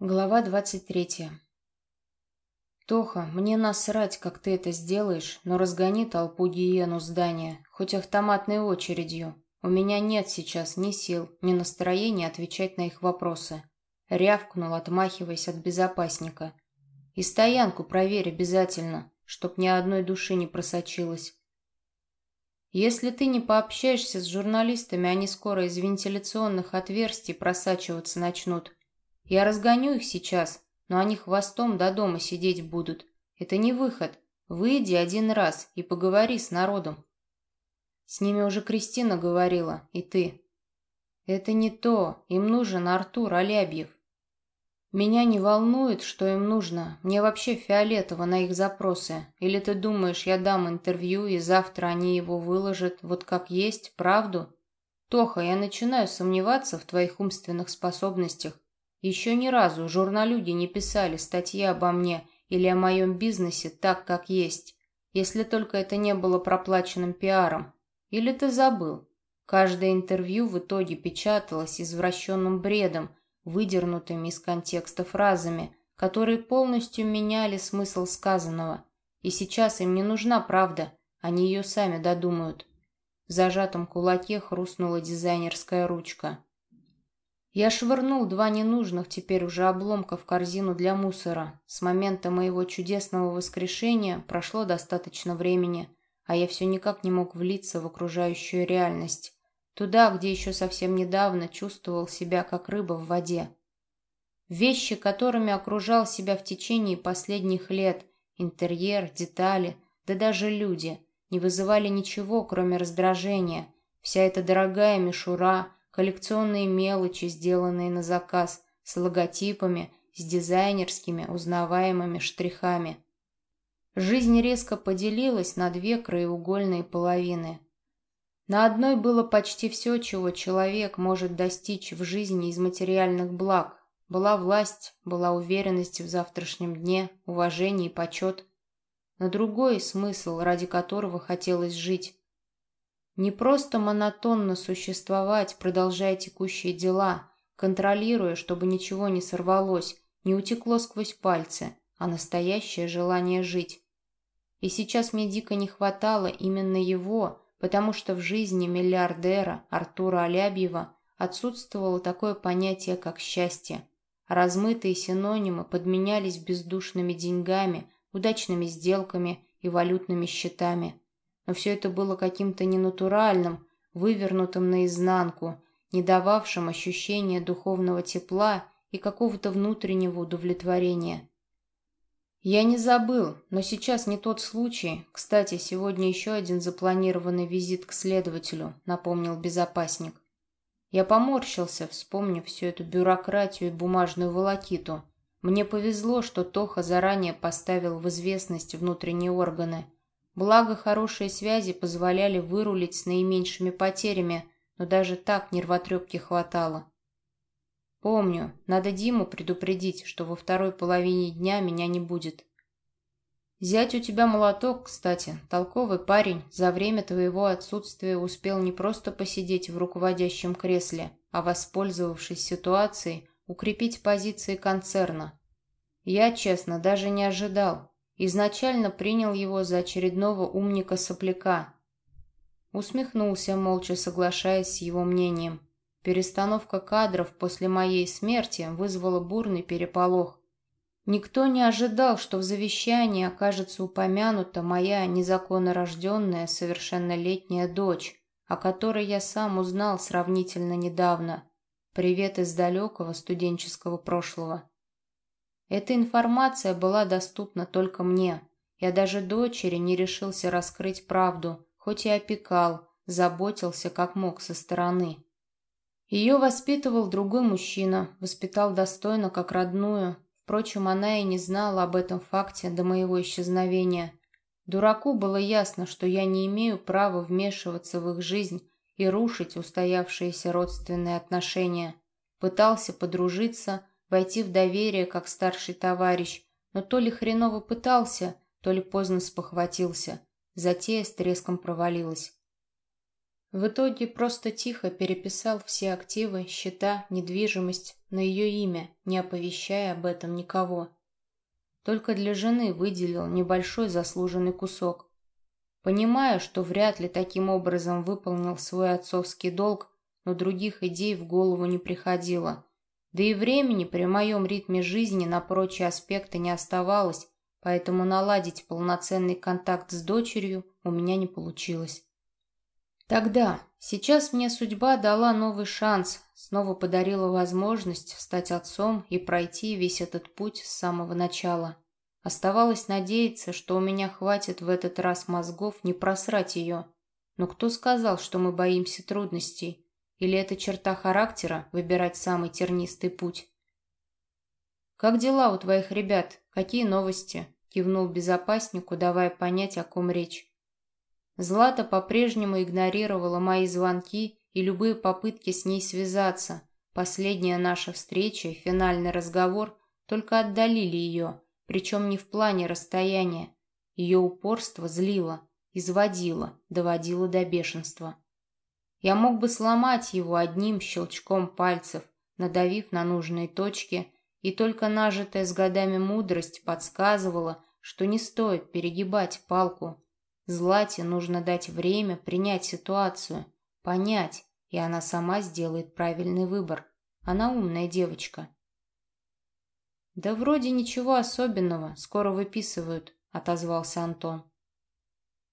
Глава двадцать третья. «Тоха, мне насрать, как ты это сделаешь, но разгони толпу гиену здания, хоть автоматной очередью. У меня нет сейчас ни сил, ни настроения отвечать на их вопросы». Рявкнул, отмахиваясь от безопасника. «И стоянку проверь обязательно, чтоб ни одной души не просочилось. Если ты не пообщаешься с журналистами, они скоро из вентиляционных отверстий просачиваться начнут». Я разгоню их сейчас, но они хвостом до дома сидеть будут. Это не выход. Выйди один раз и поговори с народом. С ними уже Кристина говорила, и ты. Это не то. Им нужен Артур Алябьев. Меня не волнует, что им нужно. Мне вообще фиолетово на их запросы. Или ты думаешь, я дам интервью, и завтра они его выложат вот как есть, правду? Тоха, я начинаю сомневаться в твоих умственных способностях. Еще ни разу журналюги не писали статьи обо мне или о моем бизнесе так, как есть, если только это не было проплаченным пиаром. Или ты забыл? Каждое интервью в итоге печаталось извращенным бредом, выдернутыми из контекста фразами, которые полностью меняли смысл сказанного. И сейчас им не нужна правда, они ее сами додумают. В зажатом кулаке хрустнула дизайнерская ручка. Я швырнул два ненужных теперь уже обломка в корзину для мусора. С момента моего чудесного воскрешения прошло достаточно времени, а я все никак не мог влиться в окружающую реальность. Туда, где еще совсем недавно чувствовал себя как рыба в воде. Вещи, которыми окружал себя в течение последних лет, интерьер, детали, да даже люди, не вызывали ничего, кроме раздражения. Вся эта дорогая мишура – коллекционные мелочи, сделанные на заказ, с логотипами, с дизайнерскими узнаваемыми штрихами. Жизнь резко поделилась на две краеугольные половины. На одной было почти все, чего человек может достичь в жизни из материальных благ. Была власть, была уверенность в завтрашнем дне, уважение и почет. На другой смысл, ради которого хотелось жить. Не просто монотонно существовать, продолжая текущие дела, контролируя, чтобы ничего не сорвалось, не утекло сквозь пальцы, а настоящее желание жить. И сейчас мне дико не хватало именно его, потому что в жизни миллиардера Артура Алябьева отсутствовало такое понятие, как счастье. Размытые синонимы подменялись бездушными деньгами, удачными сделками и валютными счетами но все это было каким-то ненатуральным, вывернутым наизнанку, не дававшим ощущения духовного тепла и какого-то внутреннего удовлетворения. Я не забыл, но сейчас не тот случай. Кстати, сегодня еще один запланированный визит к следователю, напомнил безопасник. Я поморщился, вспомнив всю эту бюрократию и бумажную волокиту. Мне повезло, что Тоха заранее поставил в известность внутренние органы – Благо, хорошие связи позволяли вырулить с наименьшими потерями, но даже так нервотрепки хватало. Помню, надо Диму предупредить, что во второй половине дня меня не будет. Зять у тебя молоток, кстати, толковый парень, за время твоего отсутствия успел не просто посидеть в руководящем кресле, а, воспользовавшись ситуацией, укрепить позиции концерна. Я, честно, даже не ожидал, Изначально принял его за очередного умника-сопляка. Усмехнулся, молча соглашаясь с его мнением. Перестановка кадров после моей смерти вызвала бурный переполох. Никто не ожидал, что в завещании окажется упомянута моя незаконно рожденная совершеннолетняя дочь, о которой я сам узнал сравнительно недавно. Привет из далекого студенческого прошлого. Эта информация была доступна только мне. Я даже дочери не решился раскрыть правду, хоть и опекал, заботился как мог со стороны. Ее воспитывал другой мужчина, воспитал достойно, как родную. Впрочем, она и не знала об этом факте до моего исчезновения. Дураку было ясно, что я не имею права вмешиваться в их жизнь и рушить устоявшиеся родственные отношения. Пытался подружиться, войти в доверие как старший товарищ, но то ли хреново пытался, то ли поздно спохватился. Затея с треском провалилась. В итоге просто тихо переписал все активы, счета, недвижимость на ее имя, не оповещая об этом никого. Только для жены выделил небольшой заслуженный кусок. Понимаю, что вряд ли таким образом выполнил свой отцовский долг, но других идей в голову не приходило. Да и времени при моем ритме жизни на прочие аспекты не оставалось, поэтому наладить полноценный контакт с дочерью у меня не получилось. Тогда, сейчас мне судьба дала новый шанс, снова подарила возможность стать отцом и пройти весь этот путь с самого начала. Оставалось надеяться, что у меня хватит в этот раз мозгов не просрать ее. Но кто сказал, что мы боимся трудностей? Или это черта характера – выбирать самый тернистый путь? «Как дела у твоих ребят? Какие новости?» – кивнул безопаснику, давая понять, о ком речь. Злата по-прежнему игнорировала мои звонки и любые попытки с ней связаться. Последняя наша встреча и финальный разговор только отдалили ее, причем не в плане расстояния. Ее упорство злило, изводило, доводило до бешенства. Я мог бы сломать его одним щелчком пальцев, надавив на нужные точки, и только нажитая с годами мудрость подсказывала, что не стоит перегибать палку, Злате нужно дать время принять ситуацию, понять, и она сама сделает правильный выбор. Она умная девочка. «Да вроде ничего особенного, скоро выписывают», — отозвался Антон.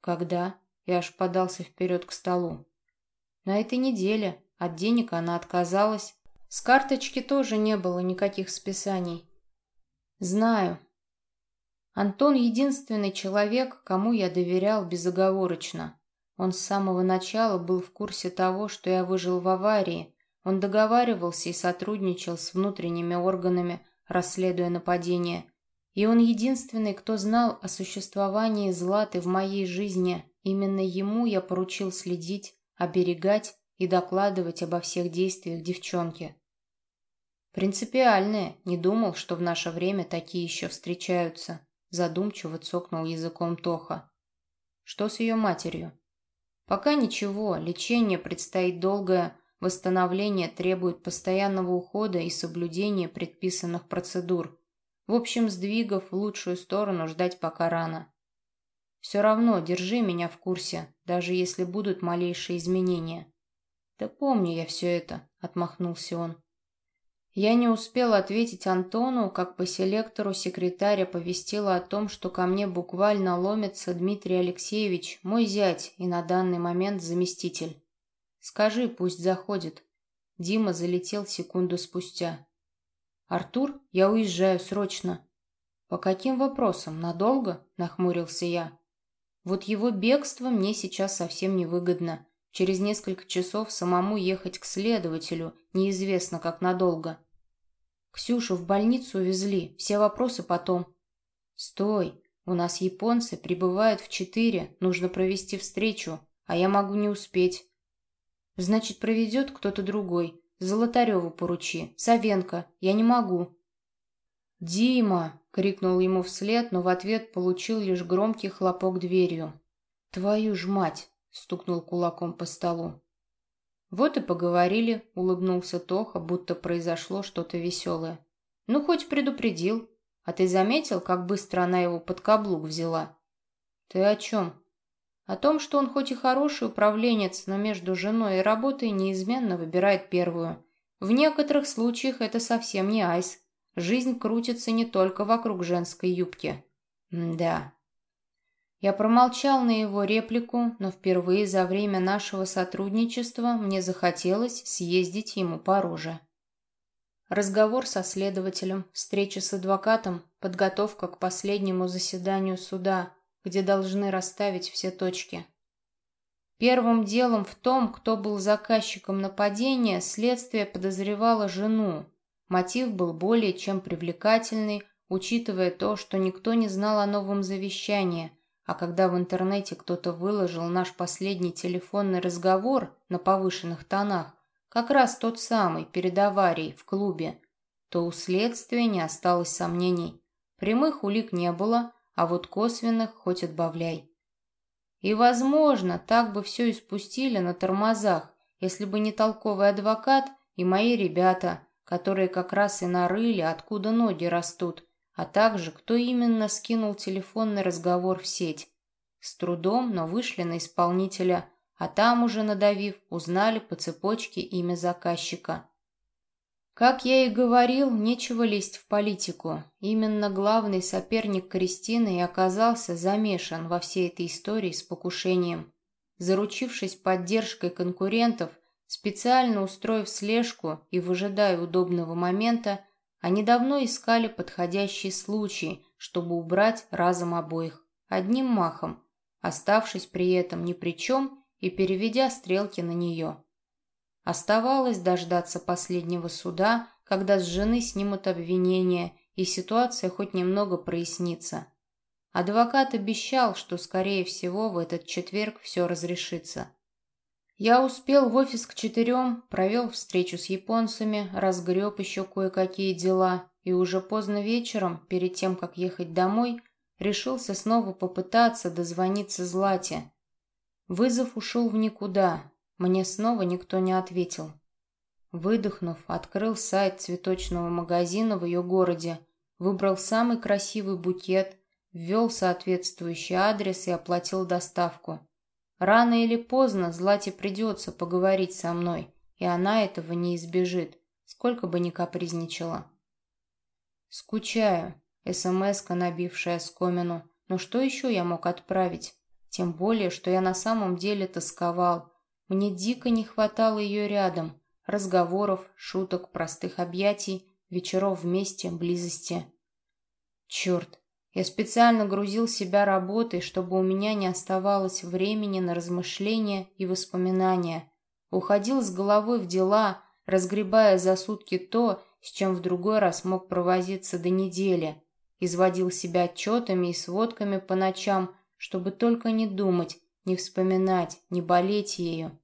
«Когда?» — я аж подался вперед к столу. «На этой неделе. От денег она отказалась. С карточки тоже не было никаких списаний». «Знаю. Антон — единственный человек, кому я доверял безоговорочно. Он с самого начала был в курсе того, что я выжил в аварии. Он договаривался и сотрудничал с внутренними органами, расследуя нападение. И он единственный, кто знал о существовании Златы в моей жизни. Именно ему я поручил следить, оберегать и докладывать обо всех действиях девчонки. Принципиальные, не думал, что в наше время такие еще встречаются. Задумчиво цокнул языком Тоха. Что с ее матерью? Пока ничего, лечение предстоит долгое, восстановление требует постоянного ухода и соблюдения предписанных процедур. В общем, сдвигов в лучшую сторону ждать пока рано. Все равно держи меня в курсе, даже если будут малейшие изменения. Да помню я все это, отмахнулся он. Я не успел ответить Антону, как по селектору секретаря повестила о том, что ко мне буквально ломится Дмитрий Алексеевич, мой зять и на данный момент заместитель. «Скажи, пусть заходит». Дима залетел секунду спустя. «Артур, я уезжаю срочно». «По каким вопросам? Надолго?» – нахмурился я. «Вот его бегство мне сейчас совсем невыгодно. Через несколько часов самому ехать к следователю, неизвестно как надолго. Ксюшу в больницу увезли, все вопросы потом. Стой, у нас японцы прибывают в четыре, нужно провести встречу, а я могу не успеть. Значит, проведет кто-то другой. Золотареву поручи, Савенко, я не могу. «Дима!» — крикнул ему вслед, но в ответ получил лишь громкий хлопок дверью. «Твою ж мать!» — стукнул кулаком по столу. «Вот и поговорили», — улыбнулся Тоха, будто произошло что-то веселое. «Ну, хоть предупредил. А ты заметил, как быстро она его под каблук взяла?» «Ты о чем?» «О том, что он хоть и хороший управленец, но между женой и работой неизменно выбирает первую. В некоторых случаях это совсем не айс. Жизнь крутится не только вокруг женской юбки». «Да, я промолчал на его реплику, но впервые за время нашего сотрудничества мне захотелось съездить ему по роже. Разговор со следователем, встреча с адвокатом, подготовка к последнему заседанию суда, где должны расставить все точки. Первым делом в том, кто был заказчиком нападения, следствие подозревало жену. Мотив был более чем привлекательный, учитывая то, что никто не знал о новом завещании – а когда в интернете кто-то выложил наш последний телефонный разговор на повышенных тонах, как раз тот самый, перед аварией, в клубе, то у следствия не осталось сомнений. Прямых улик не было, а вот косвенных хоть отбавляй. И, возможно, так бы все и спустили на тормозах, если бы не толковый адвокат и мои ребята, которые как раз и нарыли, откуда ноги растут, а также кто именно скинул телефонный разговор в сеть. С трудом, но вышли на исполнителя, а там уже надавив, узнали по цепочке имя заказчика. Как я и говорил, нечего лезть в политику. Именно главный соперник Кристины и оказался замешан во всей этой истории с покушением. Заручившись поддержкой конкурентов, специально устроив слежку и выжидая удобного момента, они давно искали подходящий случай, чтобы убрать разом обоих, одним махом, оставшись при этом ни при чем и переведя стрелки на нее. Оставалось дождаться последнего суда, когда с жены снимут обвинения и ситуация хоть немного прояснится. Адвокат обещал, что, скорее всего, в этот четверг все разрешится. Я успел в офис к четырем, провел встречу с японцами, разгреб еще кое-какие дела и уже поздно вечером, перед тем, как ехать домой, решился снова попытаться дозвониться Злате. Вызов ушел в никуда, мне снова никто не ответил. Выдохнув, открыл сайт цветочного магазина в ее городе, выбрал самый красивый букет, ввел соответствующий адрес и оплатил доставку. Рано или поздно Злате придется поговорить со мной, и она этого не избежит, сколько бы ни капризничала. Скучаю, СМС-ка, набившая скомину, но что еще я мог отправить? Тем более, что я на самом деле тосковал, мне дико не хватало ее рядом. Разговоров, шуток, простых объятий, вечеров вместе, близости. Черт, я специально грузил себя работой, чтобы у меня не оставалось времени на размышления и воспоминания. Уходил с головой в дела, разгребая за сутки то, с чем в другой раз мог провозиться до недели. Изводил себя отчетами и сводками по ночам, чтобы только не думать, не вспоминать, не болеть ею.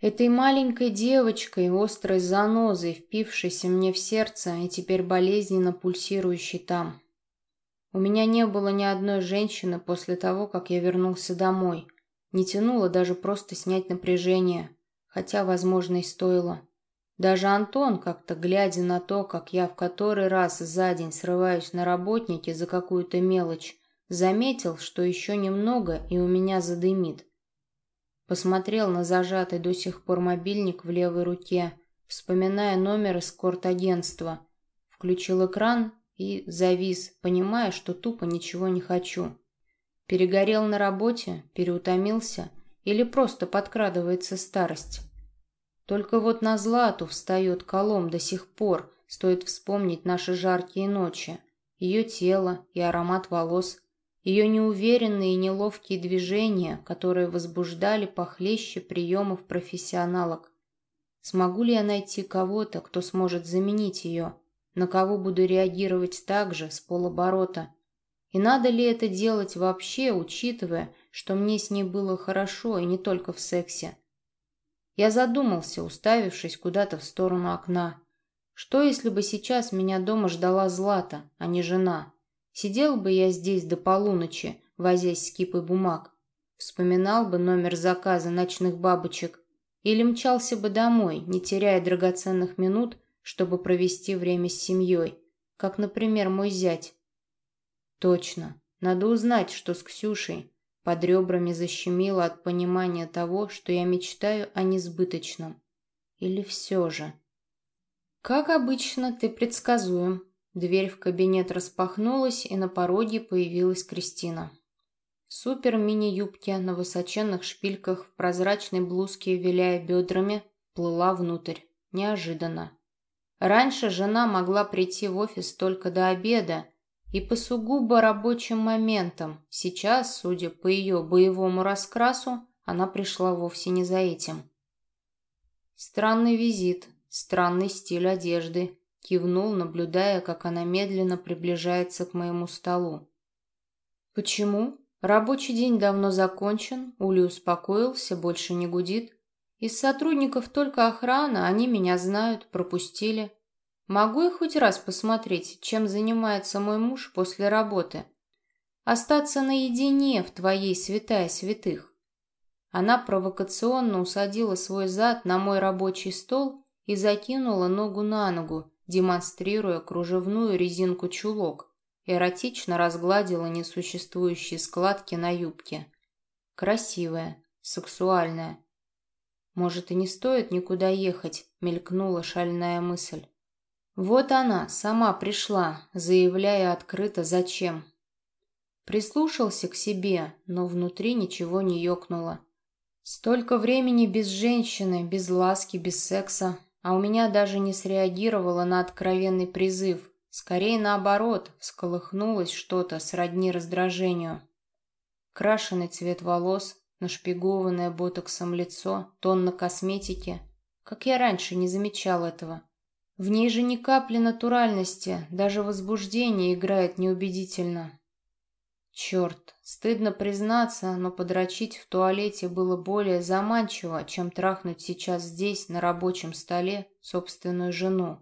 Этой маленькой девочкой, острой занозой, впившейся мне в сердце и теперь болезненно пульсирующей там. У меня не было ни одной женщины после того, как я вернулся домой. Не тянуло даже просто снять напряжение, хотя, возможно, и стоило. Даже Антон, как-то глядя на то, как я в который раз за день срываюсь на работнике за какую-то мелочь, Заметил, что еще немного, и у меня задымит. Посмотрел на зажатый до сих пор мобильник в левой руке, вспоминая номер эскорт-агентства. Включил экран и завис, понимая, что тупо ничего не хочу. Перегорел на работе, переутомился или просто подкрадывается старость. Только вот на Злату встает колом до сих пор, стоит вспомнить наши жаркие ночи, ее тело и аромат волос, ее неуверенные и неловкие движения, которые возбуждали похлеще приемов профессионалок. Смогу ли я найти кого-то, кто сможет заменить ее? На кого буду реагировать так же, с полоборота? И надо ли это делать вообще, учитывая, что мне с ней было хорошо и не только в сексе? Я задумался, уставившись куда-то в сторону окна. Что, если бы сейчас меня дома ждала Злата, а не жена? Сидел бы я здесь до полуночи, возясь с кипой бумаг. Вспоминал бы номер заказа ночных бабочек или мчался бы домой, не теряя драгоценных минут, чтобы провести время с семьей, как, например, мой зять. Точно, надо узнать, что с Ксюшей. Под ребрами защемило от понимания того, что я мечтаю о несбыточном. Или все же? Как обычно, ты предсказуем, Дверь в кабинет распахнулась, и на пороге появилась Кристина. Супер-мини-юбке на высоченных шпильках в прозрачной блузке, виляя бедрами, плыла внутрь. Неожиданно. Раньше жена могла прийти в офис только до обеда, и по сугубо рабочим моментам. Сейчас, судя по ее боевому раскрасу, она пришла вовсе не за этим. Странный визит, странный стиль одежды, Кивнул, наблюдая, как она медленно приближается к моему столу. «Почему? Рабочий день давно закончен, Ули успокоился, больше не гудит. Из сотрудников только охрана, они меня знают, пропустили. Могу я хоть раз посмотреть, чем занимается мой муж после работы?» Остаться наедине в твоей святая святых. Она провокационно усадила свой зад на мой рабочий стол и закинула ногу на ногу, демонстрируя кружевную резинку чулок, эротично разгладила несуществующие складки на юбке. Красивая, сексуальная. Может, и не стоит никуда ехать, мелькнула шальная мысль. Вот она, сама пришла, заявляя открыто зачем. Прислушался к себе, но внутри ничего не ёкнуло. Столько времени без женщины, без ласки, без секса, а у меня даже не среагировало на откровенный призыв. Скорее наоборот, всколыхнулось что-то сродни раздражению. Крашеный цвет волос, нашпигованное ботоксом лицо, тонна косметики. Как я раньше не замечал этого. В ней же ни капли натуральности, даже возбуждение играет неубедительно. Черт, стыдно признаться, но подрочить в туалете было более заманчиво, чем трахнуть сейчас здесь, на рабочем столе, собственную жену.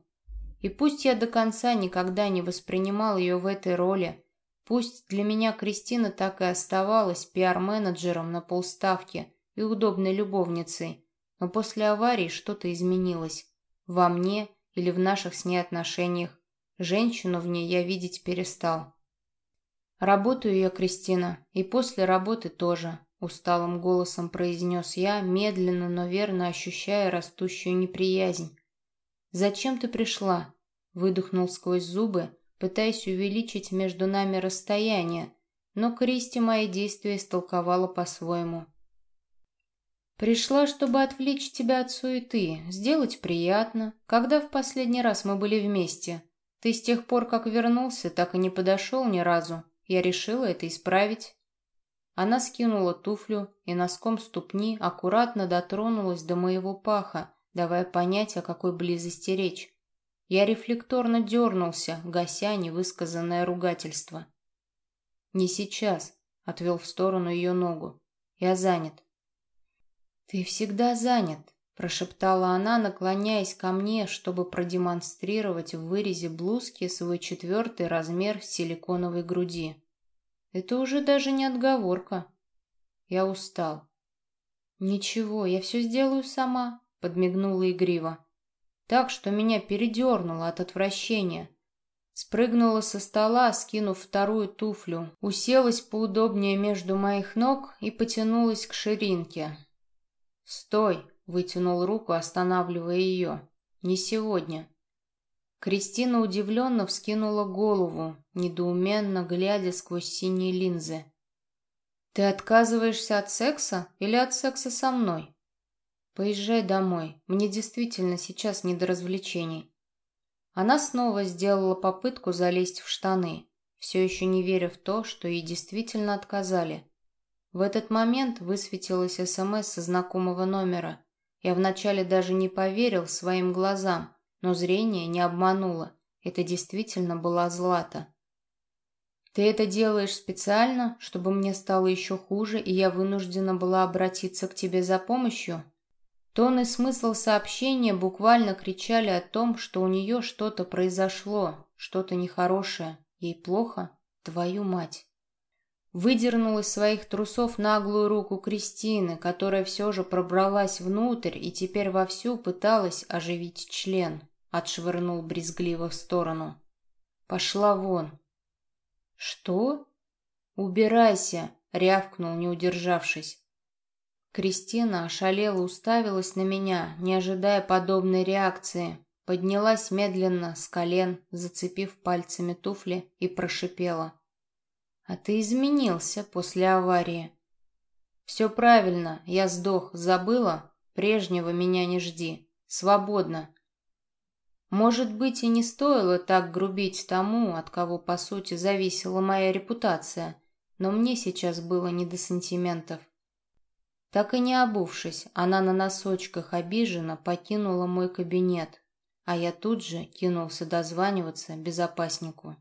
И пусть я до конца никогда не воспринимал ее в этой роли, пусть для меня Кристина так и оставалась пиар-менеджером на полставки и удобной любовницей, но после аварии что-то изменилось. Во мне или в наших с ней отношениях. Женщину в ней я видеть перестал. «Работаю я, Кристина, и после работы тоже», — усталым голосом произнес я, медленно, но верно ощущая растущую неприязнь. «Зачем ты пришла?» — выдохнул сквозь зубы, пытаясь увеличить между нами расстояние, но Кристи мои действия истолковала по-своему. Пришла, чтобы отвлечь тебя от суеты, сделать приятно. Когда в последний раз мы были вместе? Ты с тех пор, как вернулся, так и не подошел ни разу. Я решила это исправить. Она скинула туфлю и носком ступни аккуратно дотронулась до моего паха, давая понять, о какой близости речь. Я рефлекторно дернулся, гася невысказанное ругательство. «Не сейчас», — отвел в сторону ее ногу. «Я занят». «Ты всегда занят», – прошептала она, наклоняясь ко мне, чтобы продемонстрировать в вырезе блузки свой четвертый размер силиконовой груди. Это уже даже не отговорка. Я устал. «Ничего, я все сделаю сама», — подмигнула игриво. Так, что меня передернуло от отвращения. Спрыгнула со стола, скинув вторую туфлю, уселась поудобнее между моих ног и потянулась к ширинке, «Стой!» — вытянул руку, останавливая ее. «Не сегодня». Кристина удивленно вскинула голову, недоуменно глядя сквозь синие линзы. «Ты отказываешься от секса или от секса со мной?» «Поезжай домой. Мне действительно сейчас не до развлечений». Она снова сделала попытку залезть в штаны, все еще не веря в то, что ей действительно отказали. В этот момент высветилось СМС со знакомого номера. Я вначале даже не поверил своим глазам, но зрение не обмануло. Это действительно была Злата. «Ты это делаешь специально, чтобы мне стало еще хуже, и я вынуждена была обратиться к тебе за помощью?» Тон и смысл сообщения буквально кричали о том, что у нее что-то произошло, что-то нехорошее. Ей плохо? Твою мать! выдернул из своих трусов наглую руку Кристины, которая все же пробралась внутрь и теперь вовсю пыталась оживить член. Отшвырнул брезгливо в сторону. «Пошла вон!» «Что?» «Убирайся!» — рявкнул, не удержавшись. Кристина ошалела уставилась на меня, не ожидая подобной реакции. Поднялась медленно, с колен, зацепив пальцами туфли, и прошипела. А ты изменился после аварии. Все правильно, я сдох, забыла? Прежнего меня не жди. Свободно. Может быть, и не стоило так грубить тому, от кого, по сути, зависела моя репутация, но мне сейчас было не до сантиментов. Так и не обувшись, она на носочках обиженно покинула мой кабинет, а я тут же кинулся дозваниваться безопаснику.